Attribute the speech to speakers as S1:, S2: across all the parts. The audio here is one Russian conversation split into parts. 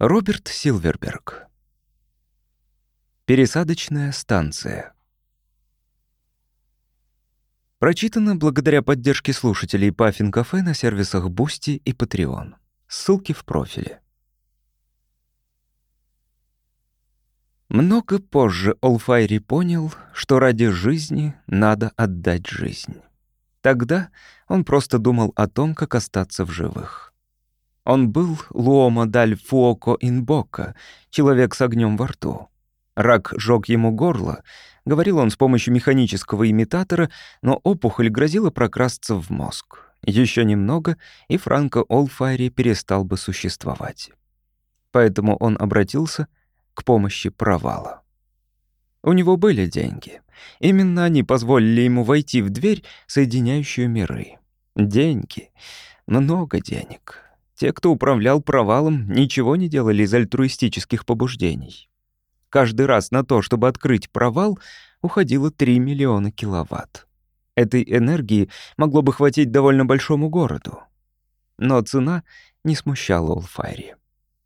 S1: Роберт Силверберг. Пересадочная станция. Прочитано благодаря поддержке слушателей Puffin Cafe на сервисах Boosty и Patreon. Ссылки в профиле. Много позже Олфайри понял, что ради жизни надо отдать жизнь. Тогда он просто думал о том, как остаться в живых. Он был Луома даль Фуоко Инбока, человек с огнем во рту. Рак жёг ему горло, говорил он с помощью механического имитатора, но опухоль грозила прокрасться в мозг. Еще немного, и Франко Олфайри перестал бы существовать. Поэтому он обратился к помощи провала. У него были деньги. Именно они позволили ему войти в дверь, соединяющую миры. Деньги. Много денег. Те, кто управлял провалом, ничего не делали из альтруистических побуждений. Каждый раз на то, чтобы открыть провал, уходило 3 миллиона киловатт. Этой энергии могло бы хватить довольно большому городу. Но цена не смущала Олфайри.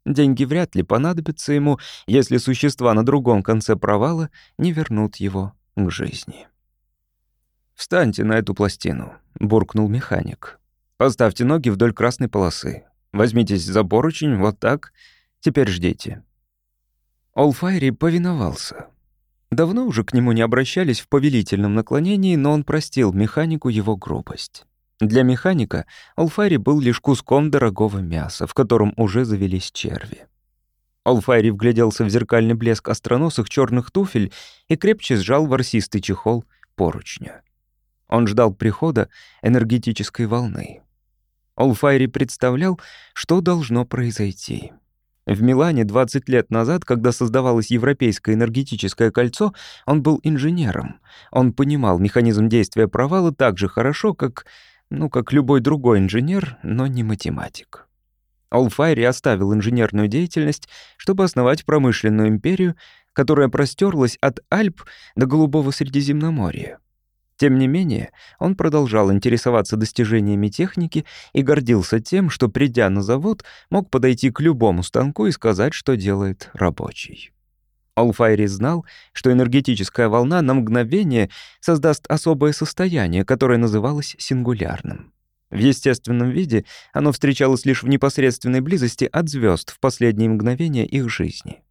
S1: Деньги вряд ли понадобятся ему, если существа на другом конце провала не вернут его к жизни. «Встаньте на эту пластину», — буркнул механик. «Поставьте ноги вдоль красной полосы. Возьмитесь за поручень, вот так. Теперь ждите». Олфайри повиновался. Давно уже к нему не обращались в повелительном наклонении, но он простил механику его грубость. Для механика Алфайри был лишь куском дорогого мяса, в котором уже завелись черви. Алфайри вгляделся в зеркальный блеск остроносых черных туфель и крепче сжал ворсистый чехол поручня. Он ждал прихода энергетической волны. Алфайри представлял, что должно произойти. В Милане 20 лет назад, когда создавалось Европейское энергетическое кольцо, он был инженером. Он понимал механизм действия провала так же хорошо, как ну, как любой другой инженер, но не математик. Олфайри оставил инженерную деятельность, чтобы основать промышленную империю, которая простерлась от Альп до Голубого Средиземноморья. Тем не менее, он продолжал интересоваться достижениями техники и гордился тем, что, придя на завод, мог подойти к любому станку и сказать, что делает рабочий. Алфайри знал, что энергетическая волна на мгновение создаст особое состояние, которое называлось сингулярным. В естественном виде оно встречалось лишь в непосредственной близости от звезд в последние мгновения их жизни.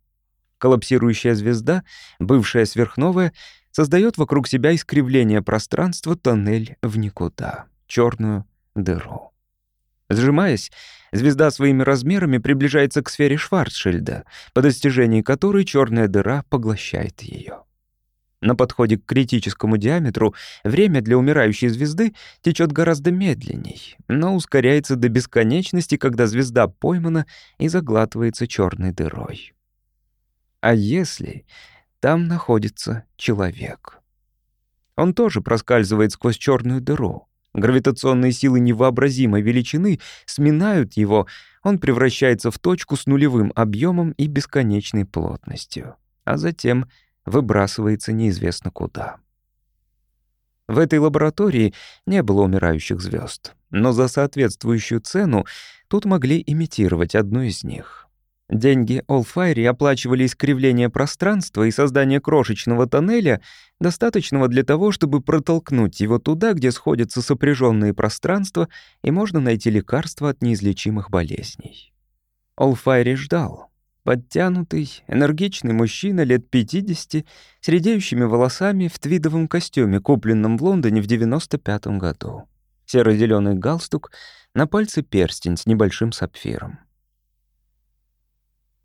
S1: Коллапсирующая звезда, бывшая сверхновая, создает вокруг себя искривление пространства тоннель в никуда, черную дыру. Сжимаясь, звезда своими размерами приближается к сфере Шварцшильда, по достижении которой черная дыра поглощает ее. На подходе к критическому диаметру время для умирающей звезды течет гораздо медленней, но ускоряется до бесконечности, когда звезда поймана и заглатывается черной дырой. А если там находится человек? Он тоже проскальзывает сквозь черную дыру. Гравитационные силы невообразимой величины сминают его, он превращается в точку с нулевым объемом и бесконечной плотностью, а затем выбрасывается неизвестно куда. В этой лаборатории не было умирающих звезд, но за соответствующую цену тут могли имитировать одну из них. Деньги Allfire оплачивали искривление пространства и создание крошечного тоннеля, достаточного для того, чтобы протолкнуть его туда, где сходятся сопряженные пространства, и можно найти лекарство от неизлечимых болезней. Allfire ждал. Подтянутый, энергичный мужчина лет 50 с редеющими волосами в твидовом костюме, купленном в Лондоне в 95 году. серо зеленый галстук, на пальце перстень с небольшим сапфиром.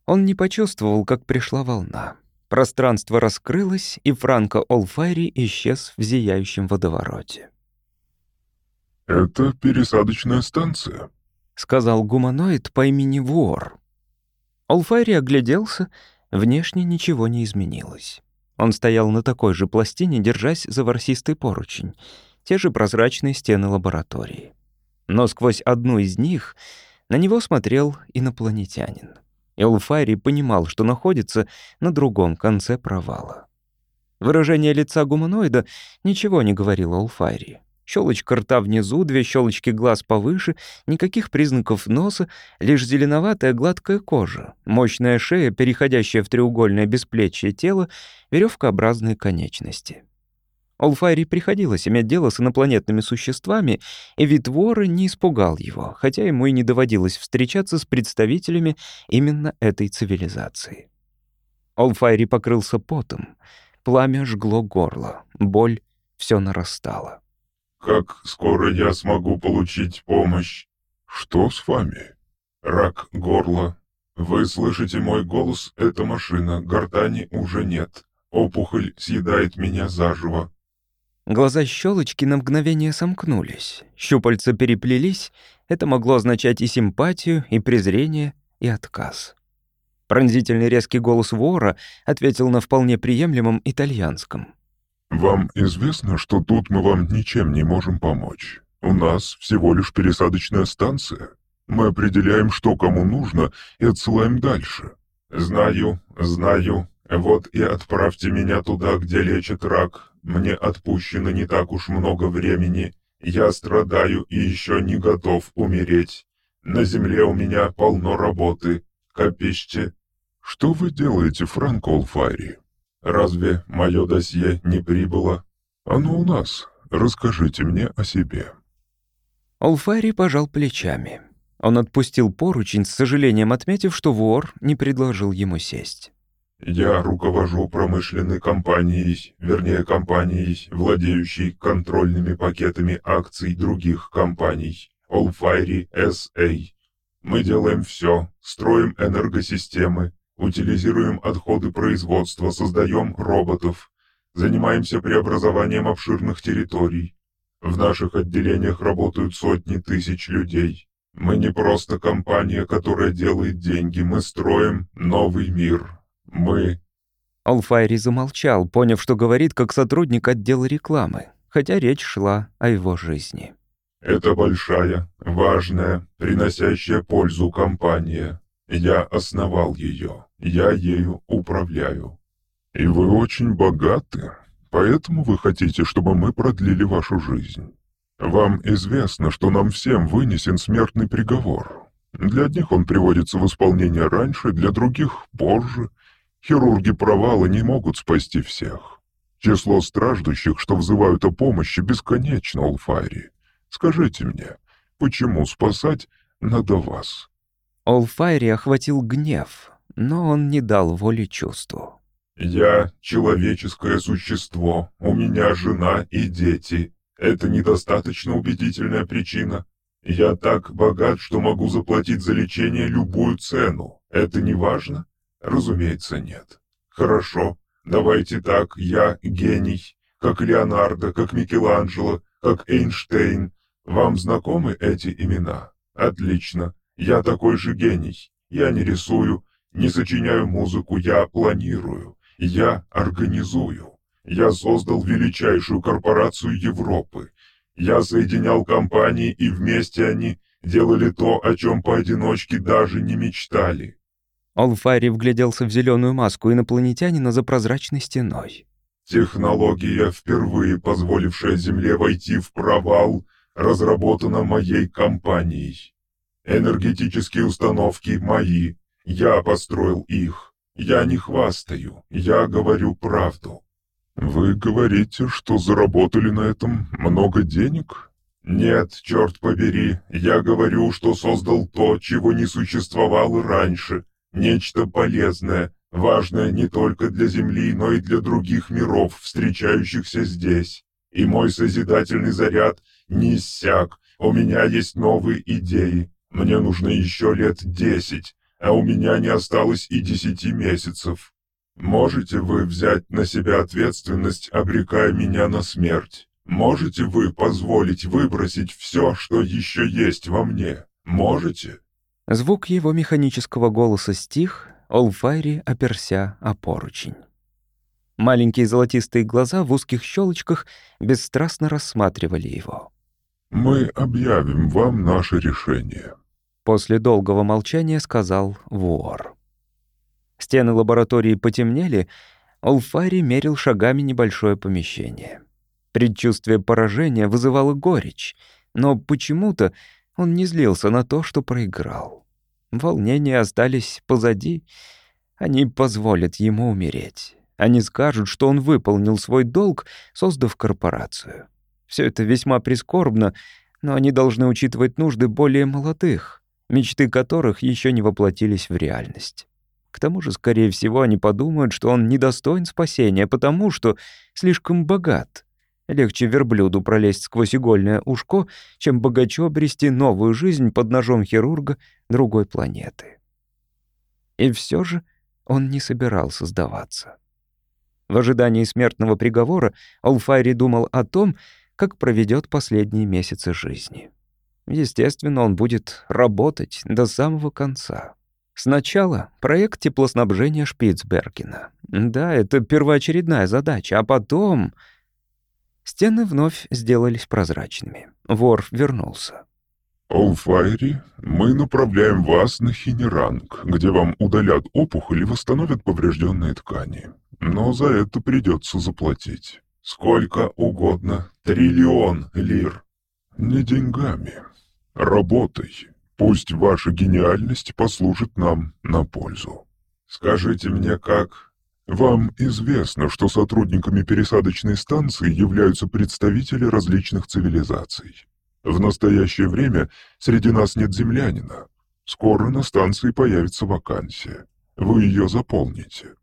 S1: Он не почувствовал, как пришла волна. Пространство раскрылось, и Франко Олфайри исчез в зияющем водовороте.
S2: «Это пересадочная станция», —
S1: сказал гуманоид по имени Вор. Олфайри огляделся, внешне ничего не изменилось. Он стоял на такой же пластине, держась за ворсистый поручень, те же прозрачные стены лаборатории. Но сквозь одну из них на него смотрел инопланетянин. Элфайри понимал, что находится на другом конце провала. Выражение лица гуманоида ничего не говорило Олфайри. Щелочка рта внизу, две щелочки глаз повыше, никаких признаков носа, лишь зеленоватая гладкая кожа, мощная шея, переходящая в треугольное бесплечье тело, веревкообразные конечности. Олфайри приходилось иметь дело с инопланетными существами, и вид вора не испугал его, хотя ему и не доводилось встречаться с представителями именно этой цивилизации. Олфайри покрылся потом. Пламя жгло горло, боль все нарастала.
S2: Как скоро я смогу получить помощь? Что с вами? Рак горла. Вы слышите мой голос? Это машина. Гортани уже нет. Опухоль съедает меня заживо.
S1: Глаза щелочки на мгновение сомкнулись. Щупальца переплелись. Это могло означать и симпатию, и презрение, и отказ. Пронзительный резкий голос вора ответил на вполне приемлемом итальянском.
S2: «Вам известно, что тут мы вам ничем не можем помочь. У нас всего лишь пересадочная станция. Мы определяем, что кому нужно, и отсылаем дальше». «Знаю, знаю. Вот и отправьте меня туда, где лечат рак. Мне отпущено не так уж много времени. Я страдаю и еще не готов умереть. На земле у меня полно работы. Копище». «Что вы делаете, Франк Олфайри?» Разве мое досье не прибыло? Оно у нас. Расскажите мне о себе».
S1: Олфари пожал плечами. Он отпустил поручень, с сожалением отметив, что вор не предложил ему сесть.
S2: «Я руковожу промышленной компанией, вернее, компанией, владеющей контрольными пакетами акций других компаний, Олфайри S.A. Мы делаем все, строим энергосистемы, Утилизируем отходы производства, создаем роботов, занимаемся преобразованием обширных территорий. В наших отделениях работают сотни тысяч людей. Мы не просто компания, которая делает деньги, мы строим новый мир. Мы...»
S1: Алфайри замолчал, поняв, что говорит как сотрудник отдела рекламы, хотя речь шла о его жизни.
S2: «Это большая, важная, приносящая пользу компания. Я основал ее, я ею управляю. И вы очень богаты, поэтому вы хотите, чтобы мы продлили вашу жизнь. Вам известно, что нам всем вынесен смертный приговор. Для одних он приводится в исполнение раньше, для других — позже. Хирурги провала не могут спасти всех. Число страждущих, что взывают о помощи, бесконечно, Алфари. Скажите мне, почему спасать надо вас?»
S1: Олфайри охватил гнев, но он не дал воли чувству.
S2: «Я человеческое существо, у меня жена и дети. Это недостаточно убедительная причина. Я так богат, что могу заплатить за лечение любую цену. Это не важно? Разумеется, нет. Хорошо, давайте так, я гений, как Леонардо, как Микеланджело, как Эйнштейн. Вам знакомы эти имена? Отлично. Я такой же гений. Я не рисую, не сочиняю музыку, я планирую, я организую. Я создал величайшую корпорацию Европы. Я соединял компании, и вместе они делали то, о чем поодиночке даже не мечтали.
S1: Алфари вгляделся в зеленую маску инопланетянина за прозрачной стеной.
S2: Технология, впервые позволившая Земле войти в провал, разработана моей компанией. Энергетические установки мои. Я построил их. Я не хвастаю. Я говорю правду. Вы говорите, что заработали на этом много денег? Нет, черт побери. Я говорю, что создал то, чего не существовало раньше. Нечто полезное, важное не только для Земли, но и для других миров, встречающихся здесь. И мой созидательный заряд не иссяк. У меня есть новые идеи. Мне нужно еще лет десять, а у меня не осталось и десяти месяцев. Можете вы взять на себя ответственность, обрекая меня на смерть? Можете вы позволить выбросить все, что еще есть во мне? Можете?»
S1: Звук его механического голоса стих, Олфайри оперся о поручень. Маленькие золотистые глаза в узких щелочках бесстрастно рассматривали его.
S2: «Мы объявим вам наше решение»,
S1: После долгого молчания сказал вор. Стены лаборатории потемнели, Олфари мерил шагами небольшое помещение. Предчувствие поражения вызывало горечь, но почему-то он не злился на то, что проиграл. Волнения остались позади. Они позволят ему умереть. Они скажут, что он выполнил свой долг, создав корпорацию. Все это весьма прискорбно, но они должны учитывать нужды более молодых, мечты которых еще не воплотились в реальность. К тому же, скорее всего, они подумают, что он недостоин спасения, потому что слишком богат. Легче верблюду пролезть сквозь игольное ушко, чем богачу обрести новую жизнь под ножом хирурга другой планеты. И все же он не собирался сдаваться. В ожидании смертного приговора Алфайри думал о том, как проведет последние месяцы жизни. Естественно, он будет работать до самого конца. Сначала проект теплоснабжения Шпицбергена. Да, это первоочередная задача, а потом... Стены вновь сделались прозрачными. Вор вернулся.
S2: «Олфайри, мы направляем вас на Хинеранг, где вам удалят опухоль и восстановят поврежденные ткани. Но за это придется заплатить. Сколько угодно. Триллион лир. Не деньгами. Работай. Пусть ваша гениальность послужит нам на пользу. Скажите мне, как... Вам известно, что сотрудниками пересадочной станции являются представители различных цивилизаций. В настоящее время среди нас нет землянина. Скоро на станции появится вакансия. Вы ее заполните.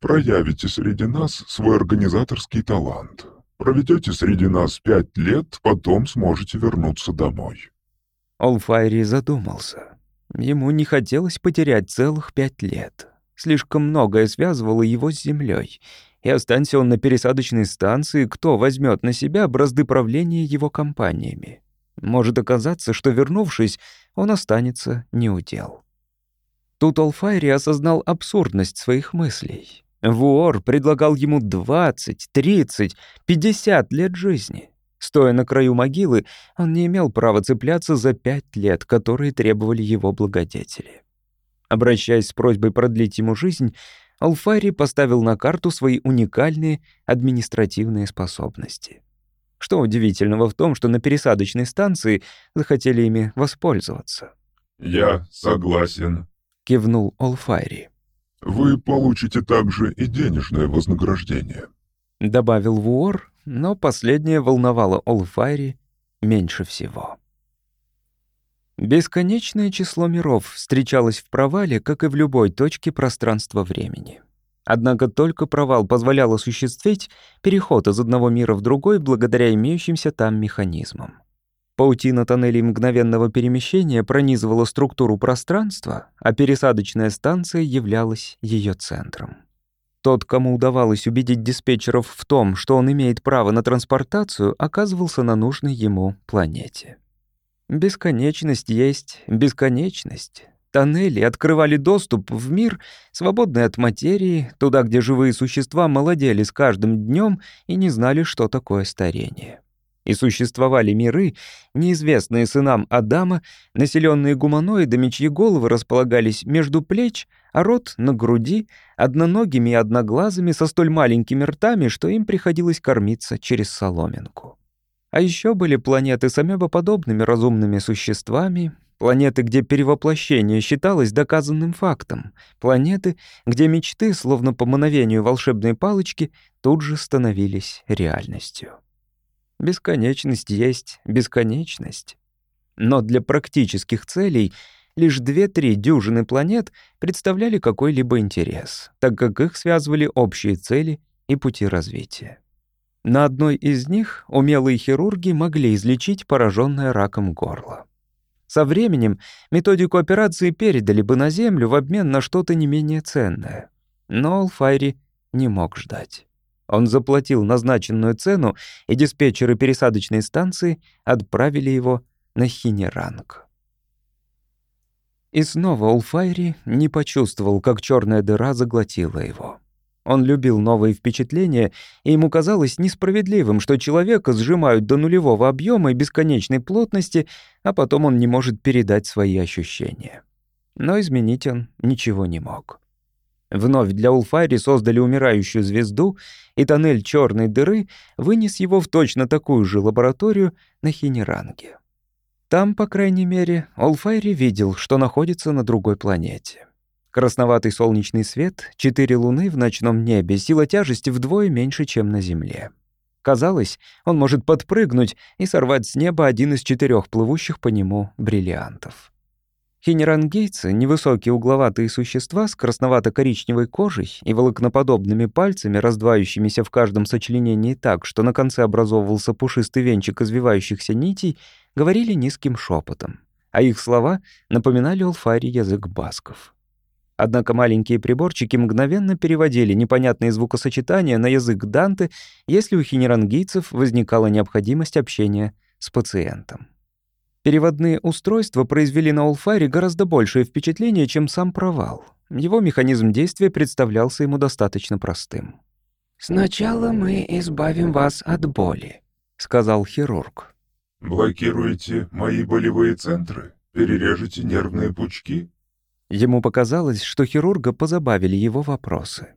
S2: Проявите среди нас свой организаторский талант. Проведете среди нас пять лет, потом сможете вернуться домой.
S1: Олфайри задумался. Ему не хотелось потерять целых пять лет. Слишком многое связывало его с землей. И останься он на пересадочной станции, кто возьмет на себя бразды правления его компаниями? Может оказаться, что, вернувшись, он останется неудел. Тут Олфайри осознал абсурдность своих мыслей. Вуор предлагал ему 20, 30, 50 лет жизни. Стоя на краю могилы, он не имел права цепляться за пять лет, которые требовали его благодетели. Обращаясь с просьбой продлить ему жизнь, Алфари поставил на карту свои уникальные административные способности. Что удивительного в том, что на пересадочной станции захотели ими воспользоваться.
S2: «Я согласен», —
S1: кивнул Олфайри.
S2: «Вы получите также и денежное вознаграждение», —
S1: добавил Вуор, но последнее волновало Олфайри меньше всего. Бесконечное число миров встречалось в провале, как и в любой точке пространства-времени. Однако только провал позволял осуществить переход из одного мира в другой благодаря имеющимся там механизмам. Паутина тоннелей мгновенного перемещения пронизывала структуру пространства, а пересадочная станция являлась ее центром. Тот, кому удавалось убедить диспетчеров в том, что он имеет право на транспортацию, оказывался на нужной ему планете. Бесконечность есть бесконечность. Тоннели открывали доступ в мир, свободный от материи, туда, где живые существа молодели с каждым днем и не знали, что такое старение. И существовали миры, неизвестные сынам Адама, населенные гуманоидами, чьи головы располагались между плеч — а рот на груди, одноногими и одноглазыми, со столь маленькими ртами, что им приходилось кормиться через соломинку. А еще были планеты с амебоподобными разумными существами, планеты, где перевоплощение считалось доказанным фактом, планеты, где мечты, словно по мановению волшебной палочки, тут же становились реальностью. Бесконечность есть бесконечность. Но для практических целей — лишь две-три дюжины планет представляли какой-либо интерес, так как их связывали общие цели и пути развития. На одной из них умелые хирурги могли излечить пораженное раком горло. Со временем методику операции передали бы на Землю в обмен на что-то не менее ценное. Но Алфайри не мог ждать. Он заплатил назначенную цену, и диспетчеры пересадочной станции отправили его на Хинеранг. И снова Улфайри не почувствовал, как черная дыра заглотила его. Он любил новые впечатления, и ему казалось несправедливым, что человека сжимают до нулевого объема и бесконечной плотности, а потом он не может передать свои ощущения. Но изменить он ничего не мог. Вновь для Улфайри создали умирающую звезду, и тоннель черной дыры вынес его в точно такую же лабораторию на Хинеранге. Там, по крайней мере, Олфайри видел, что находится на другой планете. Красноватый солнечный свет, четыре луны в ночном небе, сила тяжести вдвое меньше, чем на Земле. Казалось, он может подпрыгнуть и сорвать с неба один из четырех плывущих по нему бриллиантов. Хинерангейцы — невысокие угловатые существа с красновато-коричневой кожей и волокноподобными пальцами, раздвающимися в каждом сочленении так, что на конце образовывался пушистый венчик извивающихся нитей, говорили низким шепотом, а их слова напоминали Олфари язык басков. Однако маленькие приборчики мгновенно переводили непонятные звукосочетания на язык Данте, если у хинерангийцев возникала необходимость общения с пациентом. Переводные устройства произвели на Олфайре гораздо большее впечатление, чем сам провал. Его механизм действия представлялся ему достаточно простым.
S3: «Сначала мы избавим вас от боли», — сказал хирург.
S2: «Блокируете мои болевые центры? Перережете нервные пучки?»
S1: Ему показалось, что хирурга позабавили его вопросы.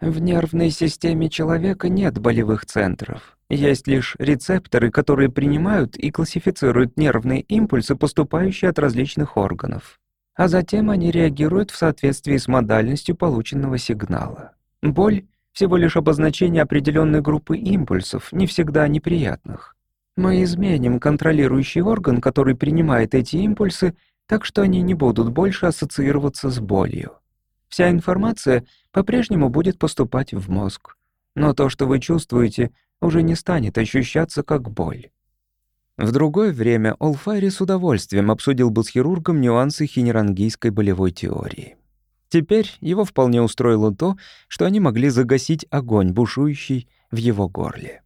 S3: В нервной системе человека нет болевых центров. Есть лишь рецепторы, которые принимают и классифицируют нервные импульсы, поступающие от различных органов. А затем они реагируют в соответствии с модальностью полученного сигнала. Боль — всего лишь обозначение определенной группы импульсов, не всегда неприятных. Мы изменим контролирующий орган, который принимает эти импульсы, так что они не будут больше ассоциироваться с болью. Вся информация по-прежнему будет поступать в мозг. Но то, что вы чувствуете, уже не станет ощущаться как боль.
S1: В другое время Олфайри с удовольствием обсудил бы с хирургом нюансы хинерангийской болевой теории. Теперь его вполне устроило то, что они могли загасить огонь, бушующий в его горле.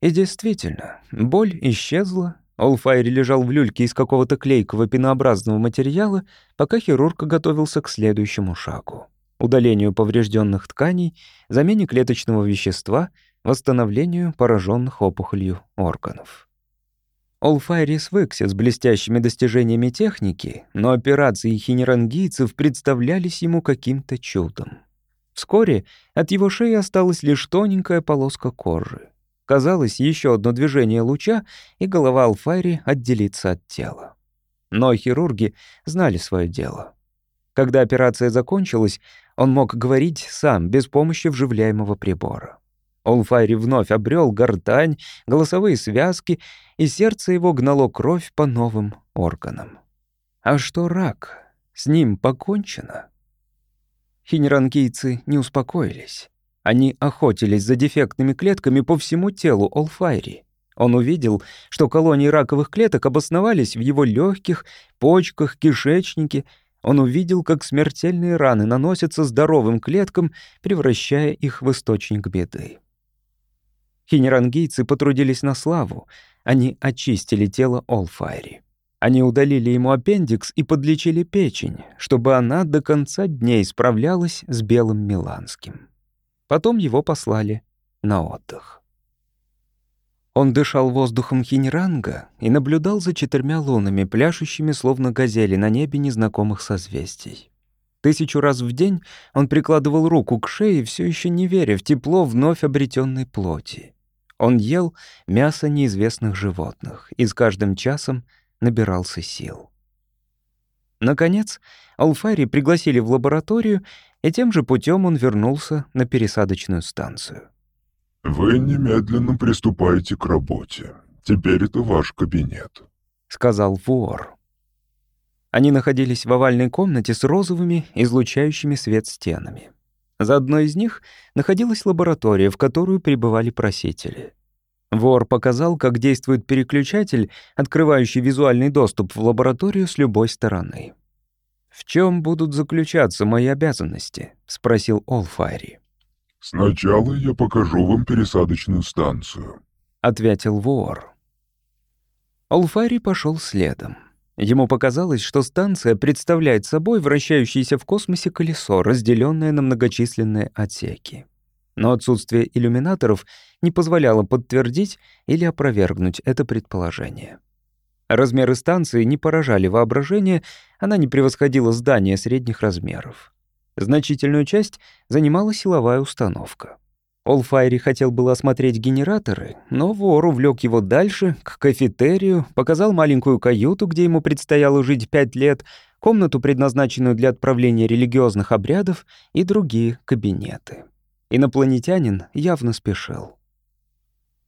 S1: И действительно, боль исчезла, Олфайри лежал в люльке из какого-то клейкого пенообразного материала, пока хирург готовился к следующему шагу — удалению поврежденных тканей, замене клеточного вещества, восстановлению пораженных опухолью органов. Олфайри свыкся с блестящими достижениями техники, но операции хинерангийцев представлялись ему каким-то чудом. Вскоре от его шеи осталась лишь тоненькая полоска кожи. Казалось, еще одно движение луча, и голова Алфайри отделится от тела. Но хирурги знали свое дело. Когда операция закончилась, он мог говорить сам, без помощи вживляемого прибора. Олфайри вновь обрел гортань, голосовые связки, и сердце его гнало кровь по новым органам. А что рак? С ним покончено? Хинеранкийцы не успокоились. Они охотились за дефектными клетками по всему телу Олфайри. Он увидел, что колонии раковых клеток обосновались в его легких, почках, кишечнике. Он увидел, как смертельные раны наносятся здоровым клеткам, превращая их в источник беды. Хинерангийцы потрудились на славу. Они очистили тело Олфайри. Они удалили ему аппендикс и подлечили печень, чтобы она до конца дней справлялась с белым миланским. Потом его послали на отдых. Он дышал воздухом Хинеранга и наблюдал за четырьмя лунами, пляшущими словно газели на небе незнакомых созвездий. Тысячу раз в день он прикладывал руку к шее, все еще не веря в тепло вновь обретенной плоти. Он ел мясо неизвестных животных и с каждым часом набирался сил. Наконец, Алфари пригласили в лабораторию, и тем же путем он вернулся на пересадочную станцию.
S2: «Вы немедленно приступаете к работе. Теперь это ваш кабинет», —
S1: сказал Вуор. Они находились в овальной комнате с розовыми, излучающими свет стенами. За одной из них находилась лаборатория, в которую прибывали просители. Вор показал, как действует переключатель, открывающий визуальный доступ в лабораторию с любой стороны. «В чем будут заключаться мои обязанности?» — спросил Олфайри.
S2: «Сначала я покажу вам пересадочную станцию», —
S1: ответил вор. Олфайри пошел следом. Ему показалось, что станция представляет собой вращающееся в космосе колесо, разделенное на многочисленные отсеки. Но отсутствие иллюминаторов не позволяло подтвердить или опровергнуть это предположение. Размеры станции не поражали воображение, она не превосходила здания средних размеров. Значительную часть занимала силовая установка. Олфайри хотел было осмотреть генераторы, но вор увлек его дальше, к кафетерию, показал маленькую каюту, где ему предстояло жить пять лет, комнату, предназначенную для отправления религиозных обрядов, и другие кабинеты. Инопланетянин явно спешил.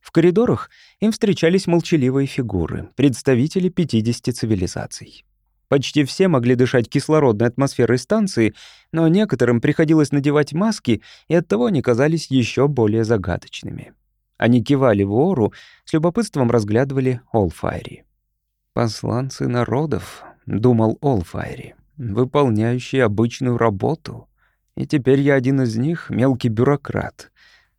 S1: В коридорах им встречались молчаливые фигуры, представители 50 цивилизаций. Почти все могли дышать кислородной атмосферой станции, но некоторым приходилось надевать маски, и оттого они казались еще более загадочными. Они кивали в ору, с любопытством разглядывали Олфайри. «Посланцы народов», — думал Олфайри, — «выполняющие обычную работу. И теперь я один из них, мелкий бюрократ.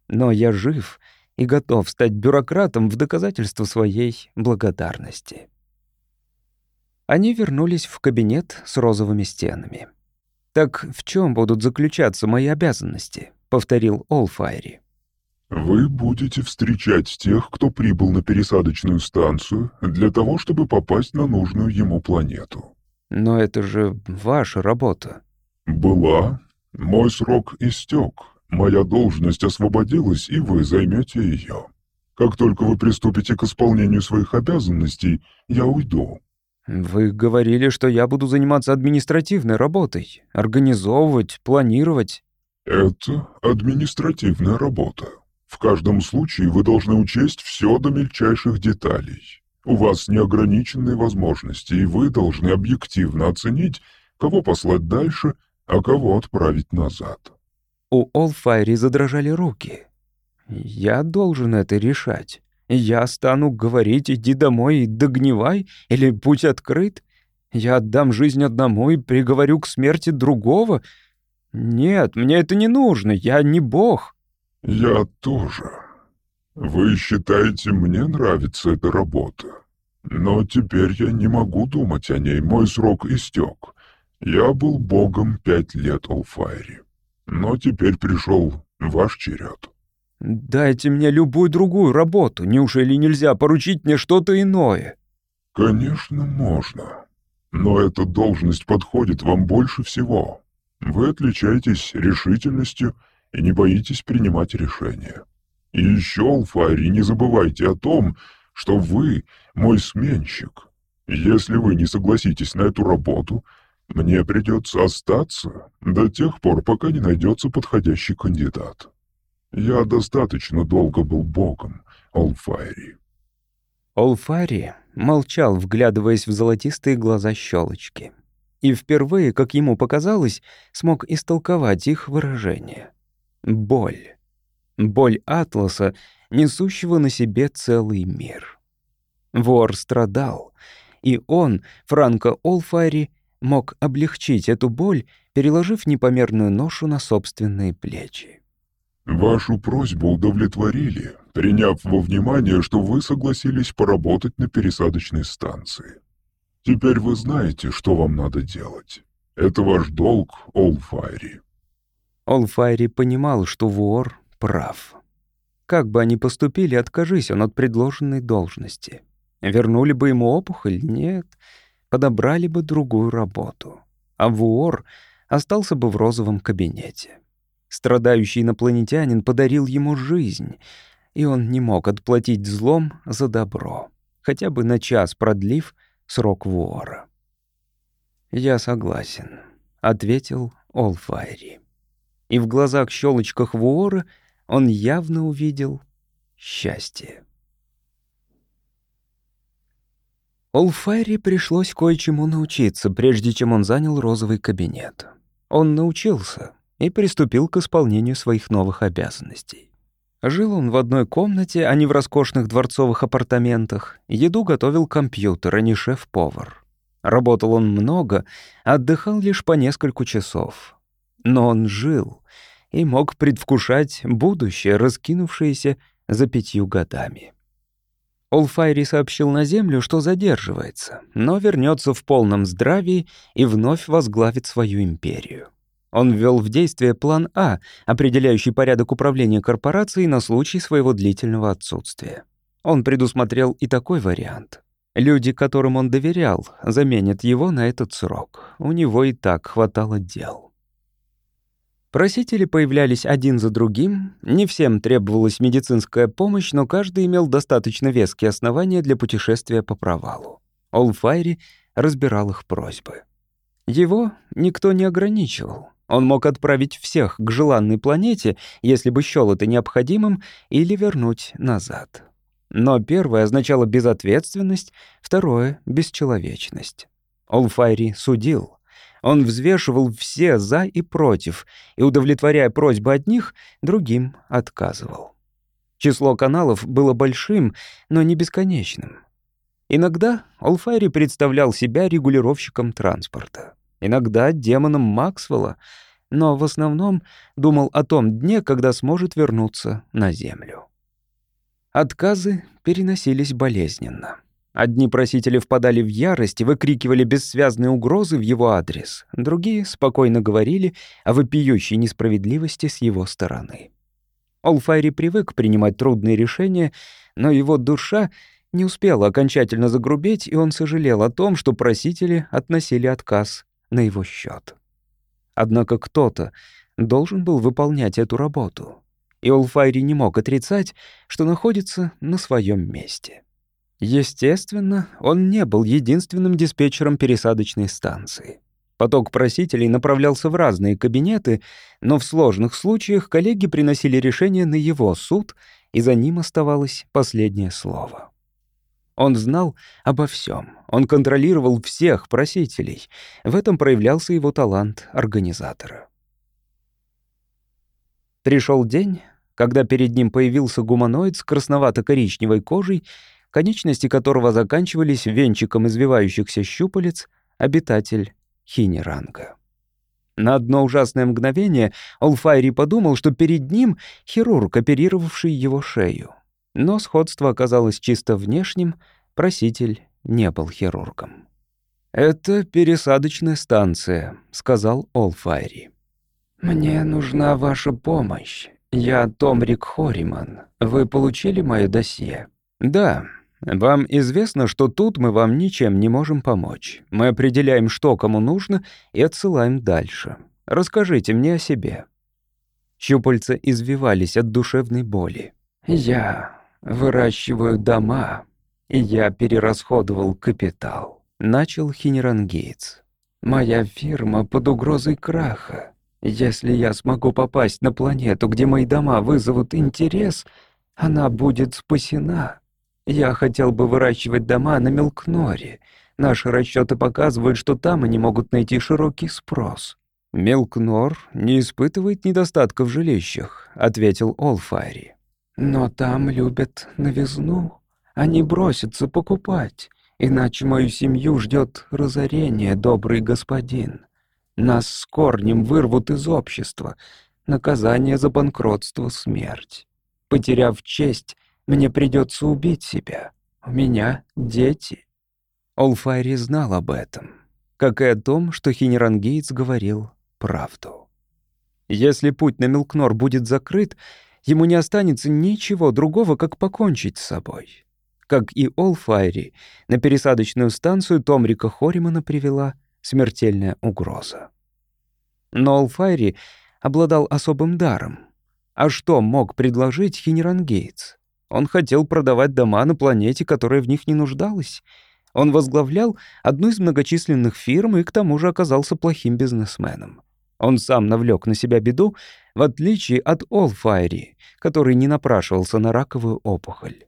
S1: Но я жив и готов стать бюрократом в доказательство своей благодарности». Они вернулись в кабинет с розовыми стенами. «Так в чем будут заключаться мои обязанности?» — повторил Олфайри.
S2: «Вы будете встречать тех, кто прибыл на пересадочную станцию для того, чтобы попасть на нужную ему планету».
S1: «Но это же ваша работа».
S2: «Была. Мой срок истек. Моя должность освободилась, и вы займете ее. Как только вы приступите к исполнению своих обязанностей, я уйду.
S1: «Вы говорили, что я буду заниматься административной работой, организовывать, планировать».
S2: «Это административная работа. В каждом случае вы должны учесть все до мельчайших деталей. У вас неограниченные возможности, и вы должны объективно оценить, кого послать дальше, а кого отправить назад».
S1: У Олфайри задрожали руки. «Я должен это решать». Я стану говорить «иди домой и догнивай» или «путь открыт»? Я отдам жизнь одному и приговорю к смерти другого? Нет, мне это не нужно, я не бог».
S2: «Я тоже. Вы считаете, мне нравится эта работа? Но теперь я не могу думать о ней, мой срок истек. Я был богом пять лет, Алфайри. Но теперь пришел ваш черед».
S1: «Дайте мне любую другую работу. Неужели нельзя поручить мне что-то иное?»
S2: «Конечно, можно. Но эта должность подходит вам больше всего. Вы отличаетесь решительностью и не боитесь принимать решения. И еще, Алфари, не забывайте о том, что вы мой сменщик. Если вы не согласитесь на эту работу, мне придется остаться до тех пор, пока не найдется подходящий кандидат. Я достаточно долго был богом, Олфайри.
S1: Олфайри молчал, вглядываясь в золотистые глаза щелочки. И впервые, как ему показалось, смог истолковать их выражение. Боль. Боль Атласа, несущего на себе целый мир. Вор страдал, и он, Франко Олфайри, мог облегчить эту боль, переложив непомерную ношу на собственные плечи.
S2: Вашу просьбу удовлетворили, приняв во внимание, что вы согласились поработать на пересадочной станции. Теперь вы знаете, что вам надо делать. Это ваш долг, Олфайри.
S1: Олфайри понимал, что вор прав. Как бы они поступили, откажись он от предложенной должности. Вернули бы ему опухоль? Нет. Подобрали бы другую работу. А вор остался бы в розовом кабинете. Страдающий инопланетянин подарил ему жизнь, и он не мог отплатить злом за добро, хотя бы на час продлив срок вора. «Я согласен», — ответил Олфайри. И в глазах-щелочках вора он явно увидел счастье. Олфайри пришлось кое-чему научиться, прежде чем он занял розовый кабинет. Он научился, и приступил к исполнению своих новых обязанностей. Жил он в одной комнате, а не в роскошных дворцовых апартаментах. Еду готовил компьютер, а не шеф-повар. Работал он много, отдыхал лишь по несколько часов. Но он жил и мог предвкушать будущее, раскинувшееся за пятью годами. Олфайри сообщил на Землю, что задерживается, но вернется в полном здравии и вновь возглавит свою империю. Он ввел в действие план А, определяющий порядок управления корпорацией на случай своего длительного отсутствия. Он предусмотрел и такой вариант. Люди, которым он доверял, заменят его на этот срок. У него и так хватало дел. Просители появлялись один за другим, не всем требовалась медицинская помощь, но каждый имел достаточно веские основания для путешествия по провалу. Олфайри разбирал их просьбы. Его никто не ограничивал. Он мог отправить всех к желанной планете, если бы счёл это необходимым, или вернуть назад. Но первое означало безответственность, второе — бесчеловечность. Олфайри судил. Он взвешивал все «за» и «против», и, удовлетворяя просьбы одних, другим отказывал. Число каналов было большим, но не бесконечным. Иногда Олфайри представлял себя регулировщиком транспорта, иногда демоном Максвелла, но в основном думал о том дне, когда сможет вернуться на Землю. Отказы переносились болезненно. Одни просители впадали в ярость и выкрикивали бессвязные угрозы в его адрес, другие спокойно говорили о вопиющей несправедливости с его стороны. Олфайри привык принимать трудные решения, но его душа не успела окончательно загрубеть, и он сожалел о том, что просители относили отказ на его счет. Однако кто-то должен был выполнять эту работу, и Олфайри не мог отрицать, что находится на своем месте. Естественно, он не был единственным диспетчером пересадочной станции. Поток просителей направлялся в разные кабинеты, но в сложных случаях коллеги приносили решение на его суд, и за ним оставалось последнее слово. Он знал обо всем. Он контролировал всех просителей. В этом проявлялся его талант организатора. Пришел день, когда перед ним появился гуманоид с красновато-коричневой кожей конечности которого заканчивались венчиком извивающихся щупалец, обитатель Хинеранга. На одно ужасное мгновение Олфайри подумал, что перед ним хирург, оперировавший его шею. Но сходство оказалось чисто внешним, проситель не был хирургом. «Это пересадочная станция», — сказал Олфайри.
S3: «Мне нужна ваша помощь. Я Томрик Хориман. Вы получили мое досье?»
S1: «Да, вам известно, что тут мы вам ничем не можем помочь. Мы определяем, что кому нужно, и отсылаем дальше. Расскажите мне о себе». Щупальца извивались от душевной боли.
S3: «Я выращиваю дома, и я перерасходовал капитал», — начал Хинерангейтс. «Моя фирма под угрозой краха. Если я смогу попасть на планету, где мои дома вызовут интерес, она будет спасена». Я хотел бы выращивать дома на Мелкноре. Наши расчеты показывают, что там они могут найти широкий спрос».
S1: «Мелкнор не испытывает недостатка в жилищах», — ответил Олфайри.
S3: «Но там любят новизну. Они бросятся покупать, иначе мою семью ждет разорение, добрый господин. Нас с корнем вырвут из общества. Наказание за банкротство — смерть. Потеряв честь, мне придется убить себя. У меня дети».
S1: Олфайри знал об этом, как и о том, что Хинерангейтс говорил правду. Если путь на Милкнор будет закрыт, ему не останется ничего другого, как покончить с собой. Как и Олфайри, на пересадочную станцию Томрика Хоримана привела смертельная угроза. Но Олфайри обладал особым даром. А что мог предложить Хинерангейтс? Он хотел продавать дома на планете, которая в них не нуждалась. Он возглавлял одну из многочисленных фирм и к тому же оказался плохим бизнесменом. Он сам навлек на себя беду, в отличие от Олфайри, который не напрашивался на раковую опухоль.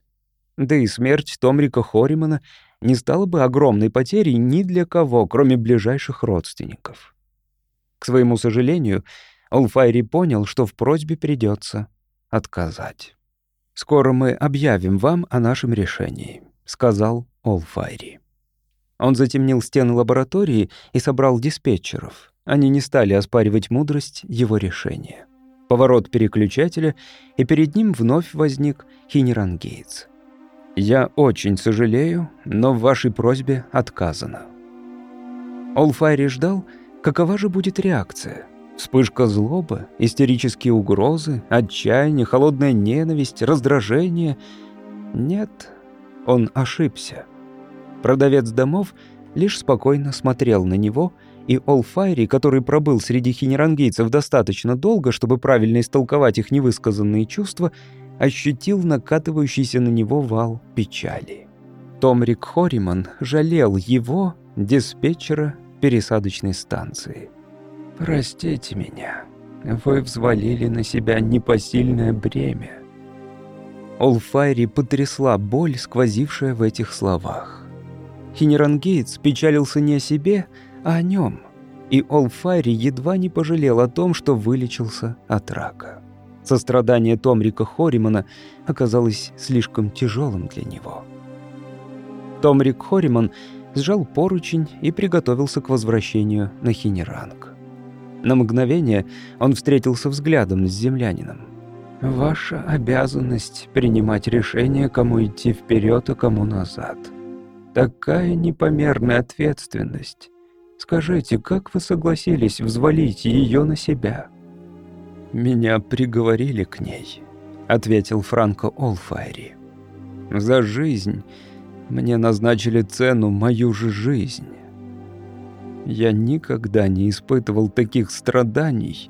S1: Да и смерть Томрика Хоримана не стала бы огромной потерей ни для кого, кроме ближайших родственников. К своему сожалению, Олфайри понял, что в просьбе придется отказать. «Скоро мы объявим вам о нашем решении», — сказал Олфайри. Он затемнил стены лаборатории и собрал диспетчеров. Они не стали оспаривать мудрость его решения. Поворот переключателя, и перед ним вновь возник Хинеран Гейтс. «Я очень сожалею, но в вашей просьбе отказано». Олфайри ждал, какова же будет реакция — Вспышка злобы, истерические угрозы, отчаяние, холодная ненависть, раздражение. Нет, он ошибся. Продавец домов лишь спокойно смотрел на него и Олфайри, который пробыл среди хинерангейцев достаточно долго, чтобы правильно истолковать их невысказанные чувства, ощутил накатывающийся на него вал печали. Томрик Хориман жалел его, диспетчера пересадочной станции. «Простите меня, вы взвалили на себя непосильное бремя». Олфайри потрясла боль, сквозившая в этих словах. Хинерангейтс печалился не о себе, а о нем, и Олфайри едва не пожалел о том, что вылечился от рака. Сострадание Томрика Хоримана оказалось слишком тяжелым для него. Томрик Хориман сжал поручень и приготовился к возвращению на Хинеранг. На мгновение он встретился взглядом с землянином. «Ваша обязанность принимать решение, кому идти вперед, а кому назад. Такая непомерная ответственность. Скажите, как вы согласились взвалить ее на себя?» «Меня приговорили к ней», — ответил Франко Олфайри. «За жизнь мне назначили цену мою же жизнь. Я никогда не испытывал таких страданий,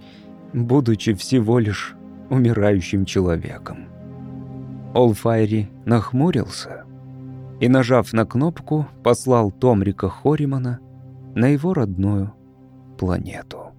S1: будучи всего лишь умирающим человеком». Олфайри нахмурился и, нажав на кнопку, послал Томрика Хоримана на его родную планету.